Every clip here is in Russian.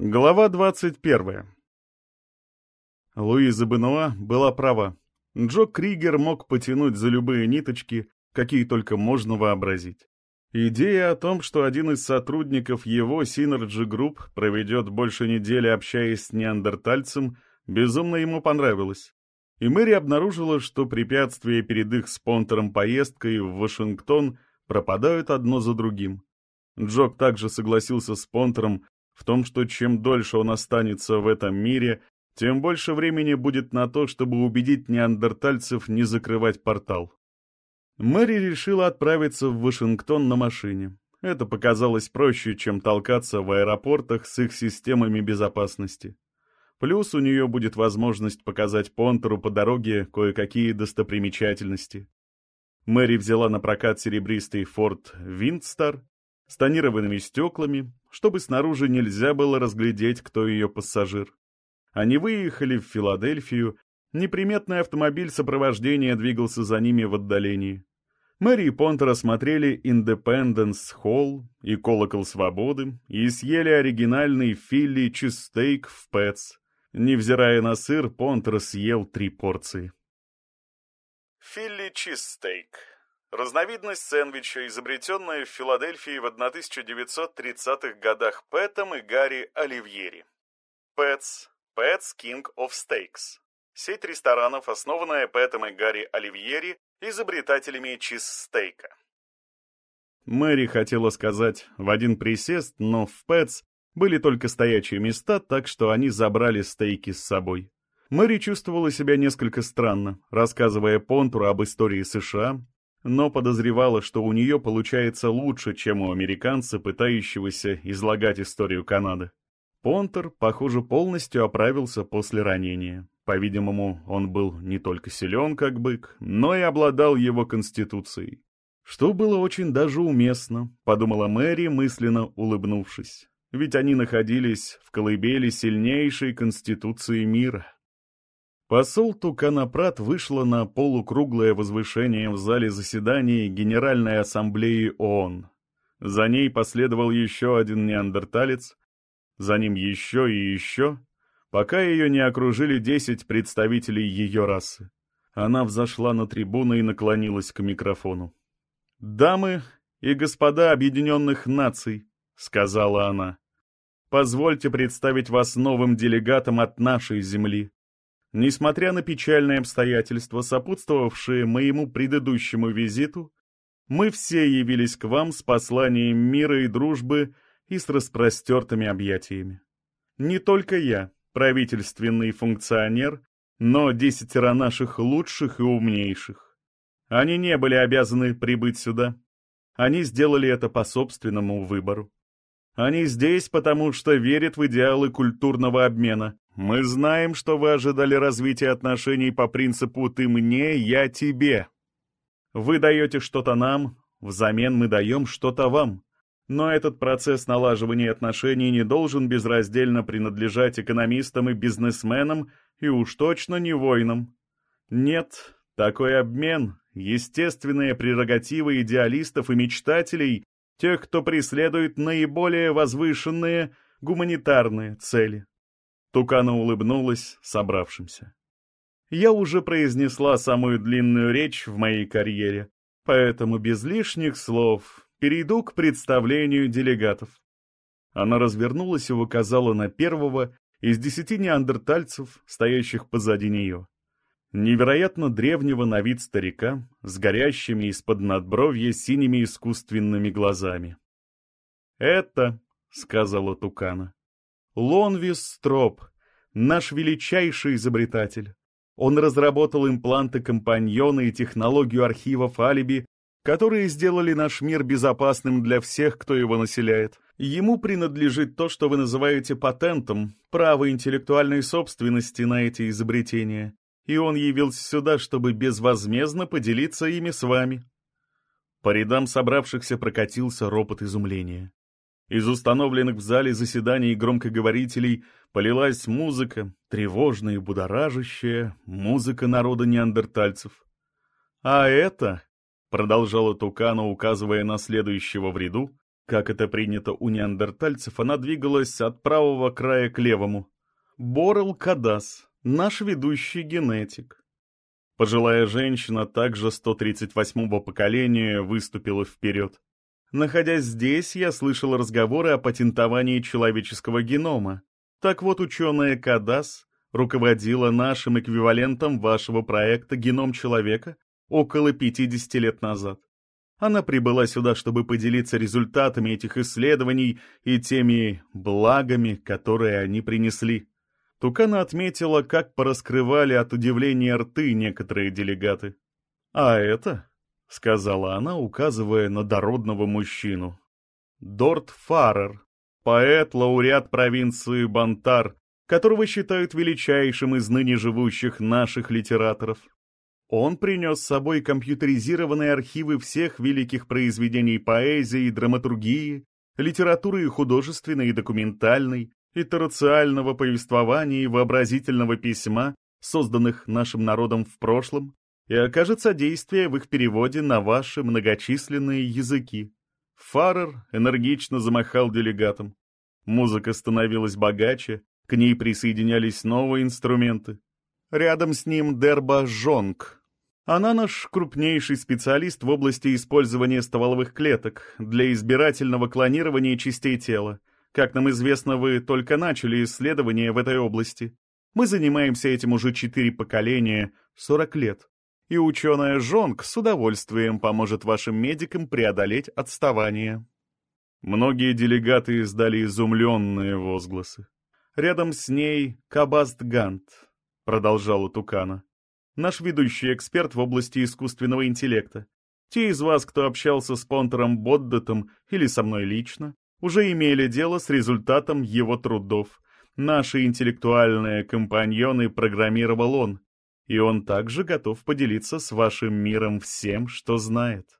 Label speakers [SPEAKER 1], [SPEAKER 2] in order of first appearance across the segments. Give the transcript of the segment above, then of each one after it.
[SPEAKER 1] Глава 21. Луиза Бенуа была права. Джо Кригер мог потянуть за любые ниточки, какие только можно вообразить. Идея о том, что один из сотрудников его Synergy Group проведет больше недели, общаясь с неандертальцем, безумно ему понравилась. И Мэри обнаружила, что препятствия перед их спонсором поездкой в Вашингтон пропадают одно за другим. Джок также согласился с спонсором в том, что чем дольше он останется в этом мире, тем больше времени будет на то, чтобы убедить неандертальцев не закрывать портал. Мэри решила отправиться в Вашингтон на машине. Это показалось проще, чем толкаться в аэропортах с их системами безопасности. Плюс у нее будет возможность показать Понтеру по дороге кое-какие достопримечательности. Мэри взяла на прокат серебристый Ford Windstar с тонированными стеклами, чтобы снаружи нельзя было разглядеть, кто ее пассажир. Они выехали в Филадельфию, неприметный автомобиль сопровождения двигался за ними в отдалении. Мэри и Понтер осмотрели Индепенденс Холл и Колокол Свободы и съели оригинальный филли чизстейк в Пэтс. Невзирая на сыр, Понтер съел три порции. Филли чизстейк Разновидность сэндвича, изобретенная в Филадельфии в 1930-х годах Пэтом и Гарри Оливьери. Пэтс, Пэтс King of Steaks. Сеть ресторанов, основанная Пэтом и Гарри Оливьери, изобретателями чизстейка. Мэри хотела сказать в один присест, но в Пэтс были только стоячие места, так что они забрали стейки с собой. Мэри чувствовала себя несколько странно, рассказывая Понтуру об истории США, но подозревала, что у нее получается лучше, чем у американца, пытающегося излагать историю Канады. Понтер, похоже, полностью оправился после ранения. По-видимому, он был не только силен, как бык, но и обладал его конституцией. Что было очень даже уместно, подумала Мэри, мысленно улыбнувшись. Ведь они находились в колыбели сильнейшей конституции мира. Посол Туканапрат вышла на полукруглое возвышение в зале заседаний Генеральной Ассамблеи ООН. За ней последовал еще один неандерталец, за ним еще и еще, пока ее не окружили десять представителей ее расы. Она взошла на трибуну и наклонилась к микрофону. «Дамы и господа Объединенных Наций», — сказала она, — «позвольте представить вас новым делегатам от нашей земли». Несмотря на печальные обстоятельства, сопутствовавшие моему предыдущему визиту, мы все явились к вам с посланием мира и дружбы и с распростертыми объятиями. Не только я, правительственный функционер, но десятеро наших лучших и умнейших. Они не были обязаны прибыть сюда. Они сделали это по собственному выбору. Они здесь, потому что верят в идеалы культурного обмена, мы знаем, что вы ожидали развития отношений по принципу «ты мне, я тебе». Вы даете что-то нам, взамен мы даем что-то вам. Но этот процесс налаживания отношений не должен безраздельно принадлежать экономистам и бизнесменам, и уж точно не воинам. Нет, такой обмен — естественная прерогатива идеалистов и мечтателей, тех, кто преследует наиболее возвышенные гуманитарные цели. Тукана улыбнулась собравшимся. «Я уже произнесла самую длинную речь в моей карьере, поэтому без лишних слов перейду к представлению делегатов». Она развернулась и указала на первого из десяти неандертальцев, стоящих позади нее. Невероятно древнего на вид старика с горящими из-под надбровья синими искусственными глазами. «Это», — сказала Тукана, Лонвис Строп, наш величайший изобретатель. Он разработал импланты компаньона и технологию архивов алиби, которые сделали наш мир безопасным для всех, кто его населяет. Ему принадлежит то, что вы называете патентом, право интеллектуальной собственности на эти изобретения, и он явился сюда, чтобы безвозмездно поделиться ими с вами. По рядам собравшихся прокатился ропот изумления. Из установленных в зале заседаний громкоговорителей полилась музыка, тревожная и будоражащая, музыка народа неандертальцев. «А это», — продолжала Тукана, указывая на следующего в ряду, Как это принято у неандертальцев, она двигалась от правого края к левому. Борел Кадас, наш ведущий генетик. Пожилая женщина, также 138-го поколения, выступила вперед. Находясь здесь, я слышал разговоры о патентовании человеческого генома. Так вот, ученая Кадас руководила нашим эквивалентом вашего проекта «Геном человека» около 50 лет назад. Она прибыла сюда, чтобы поделиться результатами этих исследований и теми благами, которые они принесли. Тукана отметила, как пораскрывали от удивления рты некоторые делегаты. «А это?» — сказала она, указывая на дородного мужчину. «Дорт Фаррер, поэт, лауреат провинции Бантар, которого считают величайшим из ныне живущих наших литераторов. Он принес с собой компьютеризированные архивы всех великих произведений поэзии, драматургии, литературы художественной и документальной, итерациального повествования и вообразительного письма, созданных нашим народом в прошлом, и окажет содействие в их переводе на ваши многочисленные языки. Фаррер энергично замахал делегатом. Музыка становилась богаче, к ней присоединялись новые инструменты. Рядом с ним Дерба Жонг. Она наш крупнейший специалист в области использования стволовых клеток для избирательного клонирования частей тела. Как нам известно, вы только начали исследования в этой области. Мы занимаемся этим уже четыре поколения, 40 лет и ученая Жонг с удовольствием поможет вашим медикам преодолеть отставание. Многие делегаты издали изумленные возгласы. Рядом с ней Кабаст Гант, продолжала Тукана. Наш ведущий эксперт в области искусственного интеллекта. Те из вас, кто общался с Понтером Боддетом или со мной лично, уже имели дело с результатом его трудов. Наши интеллектуальные компаньоны программировал он, и он также готов поделиться с вашим миром всем, что знает.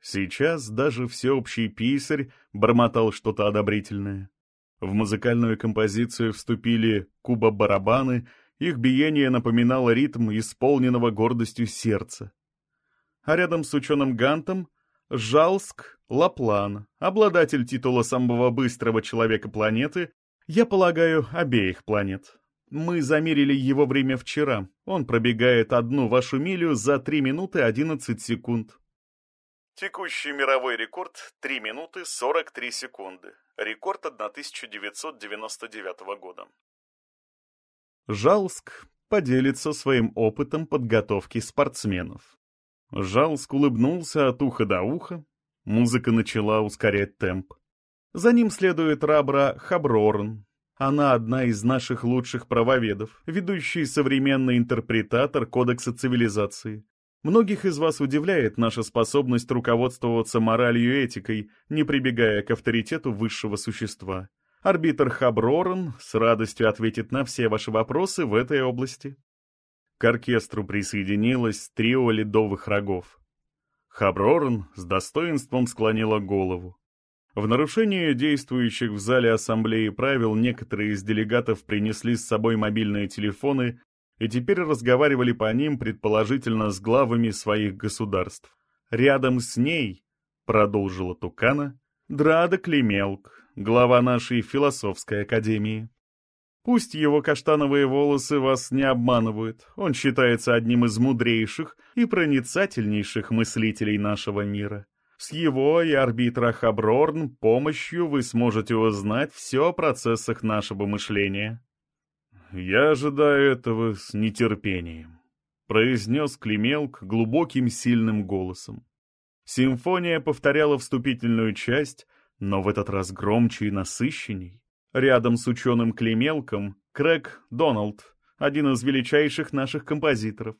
[SPEAKER 1] Сейчас даже всеобщий писарь бормотал что-то одобрительное. В музыкальную композицию вступили куба-барабаны, их биение напоминало ритм исполненного гордостью сердца. А рядом с ученым Гантом — Жалск Лаплан, обладатель титула самого быстрого человека планеты, я полагаю, обеих планет. Мы замерили его время вчера. Он пробегает одну вашу милю за 3 минуты 11 секунд. Текущий мировой рекорд — 3 минуты 43 секунды. Рекорд 1999 года. Жалск поделится своим опытом подготовки спортсменов. Жалск улыбнулся от уха до уха. Музыка начала ускорять темп. За ним следует Рабра Хаброрн, она одна из наших лучших правоведов, ведущий современный интерпретатор Кодекса цивилизации. Многих из вас удивляет наша способность руководствоваться моралью и этикой, не прибегая к авторитету высшего существа. Арбитр Хаброран с радостью ответит на все ваши вопросы в этой области. К оркестру присоединилось трио ледовых рогов. Хаброран с достоинством склонила голову. В нарушение действующих в зале ассамблеи правил некоторые из делегатов принесли с собой мобильные телефоны и теперь разговаривали по ним предположительно с главами своих государств. Рядом с ней, продолжила Тукана, Драда Клемелк, глава нашей философской академии. Пусть его каштановые волосы вас не обманывают, он считается одним из мудрейших и проницательнейших мыслителей нашего мира. С его и арбитра Хаброрн помощью вы сможете узнать все о процессах нашего мышления. «Я ожидаю этого с нетерпением», — произнес Клемелк глубоким сильным голосом. Симфония повторяла вступительную часть, но в этот раз громче и насыщенней. Рядом с ученым Клемелком Крэг Доналд, один из величайших наших композиторов.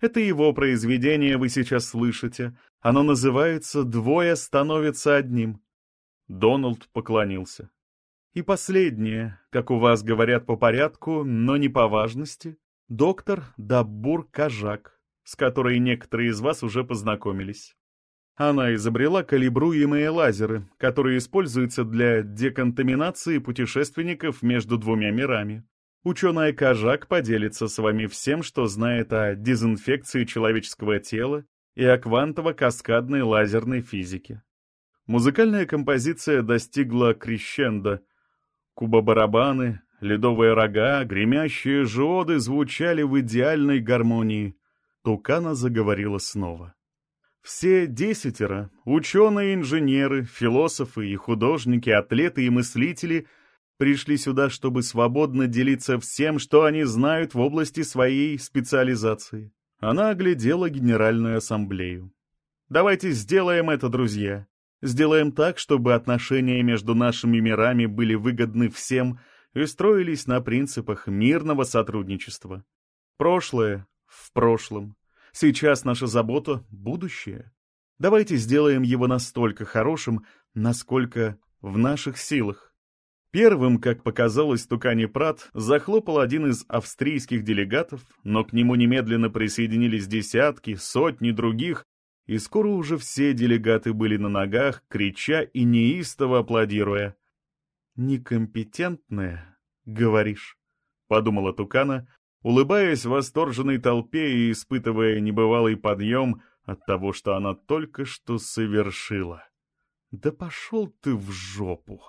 [SPEAKER 1] Это его произведение вы сейчас слышите. Оно называется «Двое становятся одним». Дональд поклонился. И последнее, как у вас говорят по порядку, но не по важности, доктор Дабур Кажак, с которой некоторые из вас уже познакомились. Она изобрела калибруемые лазеры, которые используются для деконтаминации путешественников между двумя мирами. Ученая Кожак поделится с вами всем, что знает о дезинфекции человеческого тела и о квантово-каскадной лазерной физике. Музыкальная композиция достигла крещендо. Куба-барабаны, ледовые рога, гремящие жоды звучали в идеальной гармонии. Тукана заговорила снова. Все десятеро — ученые, инженеры, философы и художники, атлеты и мыслители — пришли сюда, чтобы свободно делиться всем, что они знают в области своей специализации. Она оглядела Генеральную Ассамблею. «Давайте сделаем это, друзья. Сделаем так, чтобы отношения между нашими мирами были выгодны всем и строились на принципах мирного сотрудничества. Прошлое в прошлом. Сейчас наша забота — будущее. Давайте сделаем его настолько хорошим, насколько в наших силах. Первым, как показалось Тукани Прат, захлопал один из австрийских делегатов, но к нему немедленно присоединились десятки, сотни других, и скоро уже все делегаты были на ногах, крича и неистово аплодируя. «Некомпетентная, говоришь?» — подумала Тукана, улыбаясь восторженной толпе и испытывая небывалый подъем от того, что она только что совершила. «Да пошел ты в жопу!»